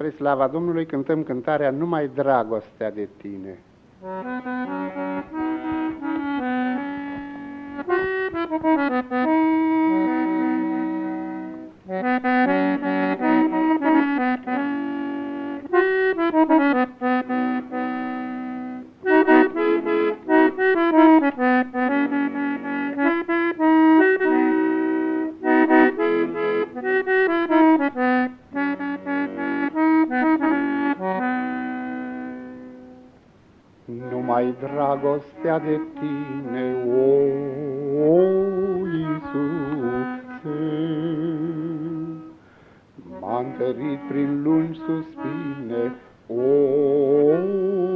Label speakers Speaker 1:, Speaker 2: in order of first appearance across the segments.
Speaker 1: Spre slava Domnului cântăm cântarea Numai dragostea de tine. Numai dragostea de tine, o, o Iisuse, m-a întărit prin lungi suspine, o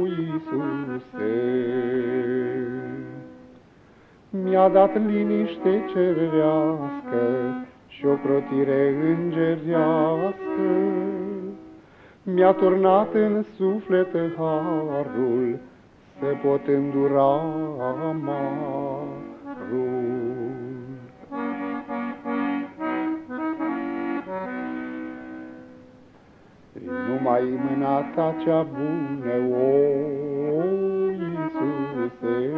Speaker 1: Iisuse. Mi-a dat liniște cerească și o protire îngerească, mi-a turnat în suflet harul, se pot îndura amarul. Numai mâna ta cea bună, o Iisuse,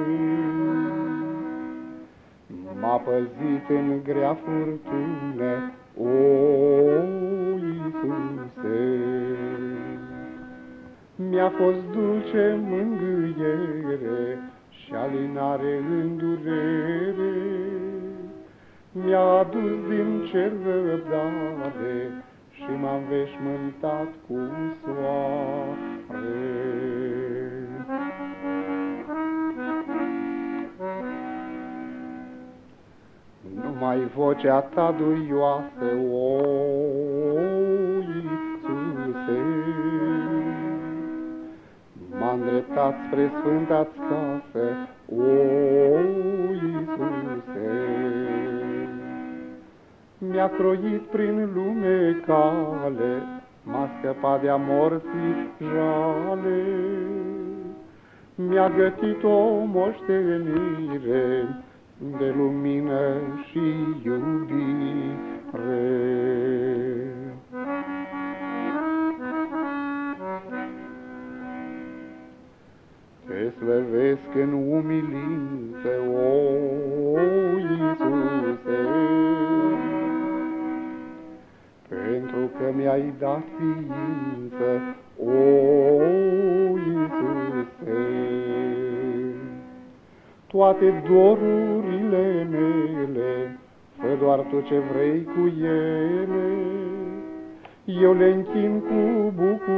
Speaker 1: m-a păzit în grea furtună, o Mi-a fost dulce mângâiere și alinare în durere. Mi-a adus din cer răbdare și m-a veșmântat cu soare. Numai vocea ta duioasă, o îndreptat spre sfânta-ți casă, o Iisuse. Mi-a croit prin lume cale, m-a scăpat de-a morții jale, mi-a gătit o moștenire de lumină și iubire. Te slăvesc în umilință, o Iisuse, pentru că mi-ai dat ființă, o Iisuse. Toate dorurile mele, fă doar tu ce vrei cu ele, eu le închin cu bucurie,